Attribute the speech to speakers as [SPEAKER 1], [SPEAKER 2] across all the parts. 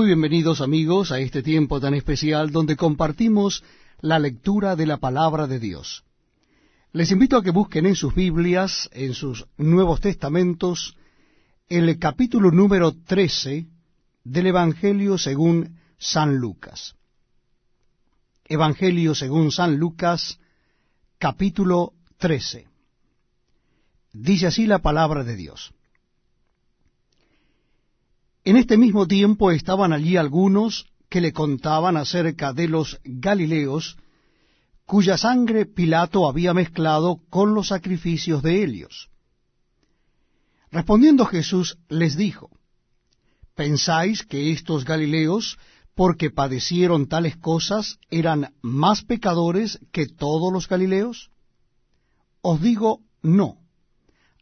[SPEAKER 1] Muy bienvenidos amigos a este tiempo tan especial donde compartimos la lectura de la palabra de Dios. Les invito a que busquen en sus Biblias, en sus Nuevos Testamentos, el capítulo número 13 del Evangelio según San Lucas. Evangelio según San Lucas, capítulo 13. Dice así la palabra de Dios. En este mismo tiempo estaban allí algunos que le contaban acerca de los Galileos, cuya sangre Pilato había mezclado con los sacrificios de Helios. Respondiendo Jesús les dijo, ¿Pensáis que estos Galileos, porque padecieron tales cosas, eran más pecadores que todos los Galileos? Os digo, no.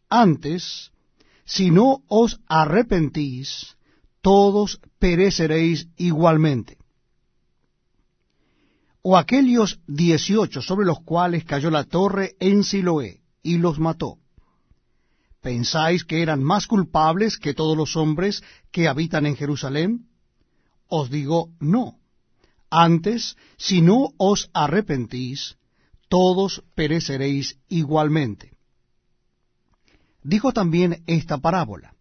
[SPEAKER 1] Antes, si no os arrepentís, todos pereceréis igualmente. O aquellos dieciocho sobre los cuales cayó la torre en Siloé y los mató. ¿Pensáis que eran más culpables que todos los hombres que habitan en Jerusalén? Os digo, no. Antes, si no os arrepentís, todos pereceréis igualmente. Dijo también esta parábola.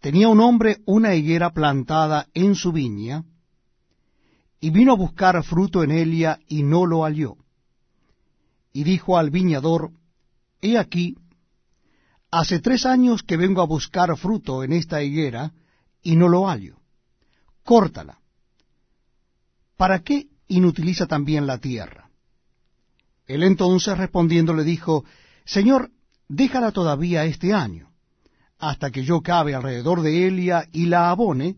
[SPEAKER 1] Tenía un hombre una higuera plantada en su viña, y vino a buscar fruto en ella y no lo halló. Y dijo al viñador, He aquí, hace tres años que vengo a buscar fruto en esta higuera y no lo hallo. Córtala. ¿Para qué inutiliza también la tierra? Él entonces respondiendo le dijo, Señor, déjala todavía este año hasta que yo cabe alrededor de Elia y la abone,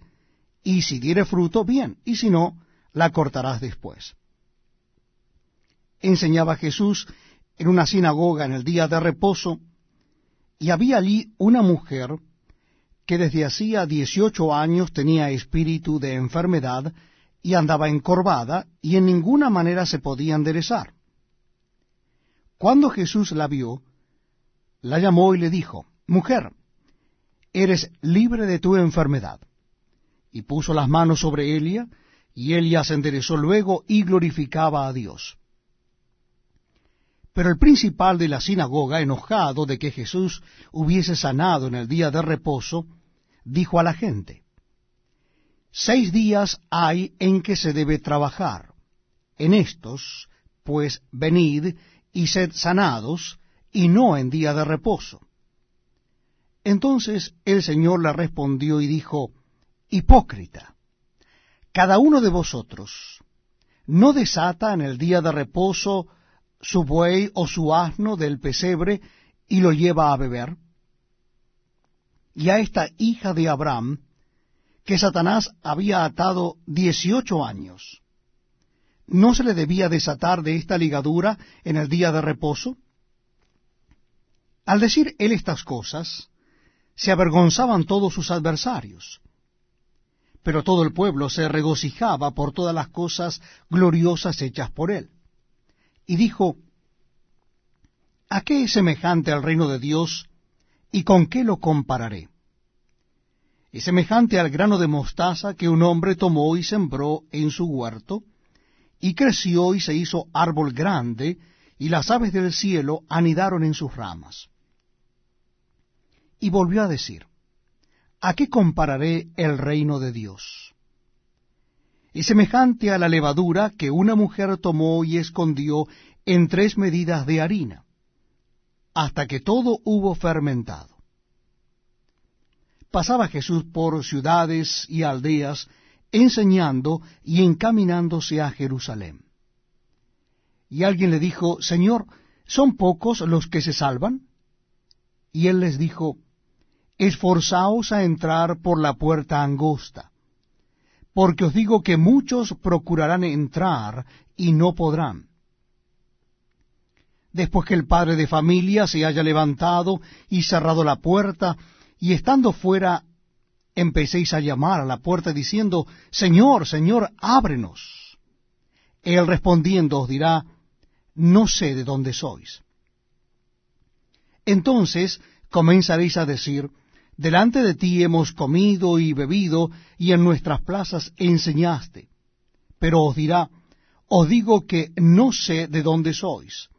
[SPEAKER 1] y si diere fruto, bien, y si no, la cortarás después. Enseñaba Jesús en una sinagoga en el día de reposo, y había allí una mujer que desde hacía dieciocho años tenía espíritu de enfermedad y andaba encorvada y en ninguna manera se podía enderezar. Cuando Jesús la vio, la llamó y le dijo, Mujer, eres libre de tu enfermedad. Y puso las manos sobre Elia, y Elia se enderezó luego y glorificaba a Dios. Pero el principal de la sinagoga, enojado de que Jesús hubiese sanado en el día de reposo, dijo a la gente, Seis días hay en que se debe trabajar. En estos, pues, venid y sed sanados, y no en día de reposo entonces el Señor le respondió y dijo, Hipócrita, cada uno de vosotros no desata en el día de reposo su buey o su asno del pesebre y lo lleva a beber. Y a esta hija de Abraham, que Satanás había atado dieciocho años, ¿no se le debía desatar de esta ligadura en el día de reposo? Al decir él estas cosas, se avergonzaban todos sus adversarios. Pero todo el pueblo se regocijaba por todas las cosas gloriosas hechas por él. Y dijo, ¿A qué es semejante al reino de Dios y con qué lo compararé? Es semejante al grano de mostaza que un hombre tomó y sembró en su huerto, y creció y se hizo árbol grande, y las aves del cielo anidaron en sus ramas. Y volvió a decir, ¿a qué compararé el reino de Dios? Es semejante a la levadura que una mujer tomó y escondió en tres medidas de harina, hasta que todo hubo fermentado. Pasaba Jesús por ciudades y aldeas, enseñando y encaminándose a Jerusalén. Y alguien le dijo, Señor, ¿son pocos los que se salvan? Y él les dijo, esforzaos a entrar por la puerta angosta, porque os digo que muchos procurarán entrar y no podrán. Después que el padre de familia se haya levantado y cerrado la puerta, y estando fuera empecéis a llamar a la puerta diciendo, Señor, Señor, ábrenos. Él respondiendo os dirá, no sé de dónde sois. Entonces comenzaréis a decir, delante de ti hemos comido y bebido, y en nuestras plazas enseñaste. Pero os dirá, os digo que no sé de dónde sois.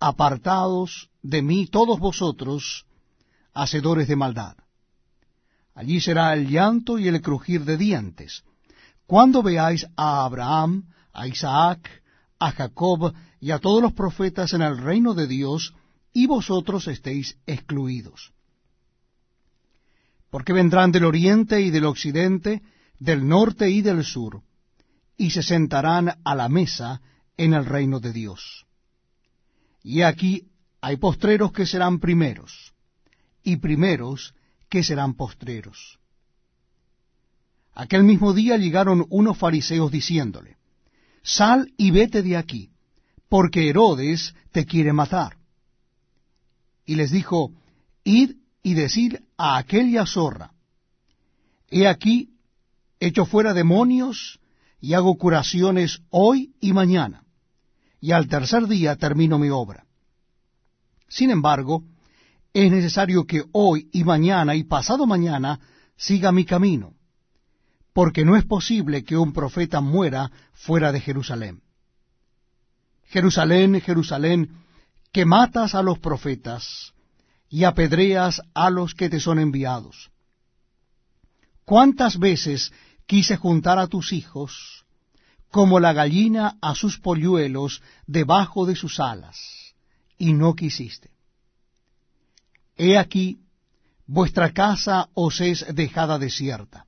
[SPEAKER 1] Apartados de mí todos vosotros, hacedores de maldad. Allí será el llanto y el crujir de dientes, cuando veáis a Abraham, a Isaac, a Jacob y a todos los profetas en el reino de Dios, y vosotros estéis excluidos. Porque vendrán del oriente y del occidente, del norte y del sur, y se sentarán a la mesa en el reino de Dios. Y aquí hay postreros que serán primeros, y primeros que serán postreros. Aquel mismo día llegaron unos fariseos diciéndole, Sal y vete de aquí, porque Herodes te quiere matar. Y les dijo, Id y decid a aquella zorra, He aquí, echo fuera demonios, y hago curaciones hoy y mañana, y al tercer día termino mi obra. Sin embargo, es necesario que hoy y mañana y pasado mañana siga mi camino, porque no es posible que un profeta muera fuera de Jerusalén. Jerusalén, Jerusalén, que matas a los profetas y apedreas a los que te son enviados. ¿Cuántas veces quise juntar a tus hijos, como la gallina a sus polluelos debajo de sus alas, y no quisiste. He aquí, vuestra casa os es dejada desierta,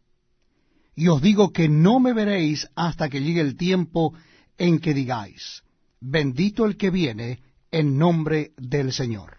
[SPEAKER 1] y os digo que no me veréis hasta que llegue el tiempo en que digáis, bendito el que viene en nombre del Señor.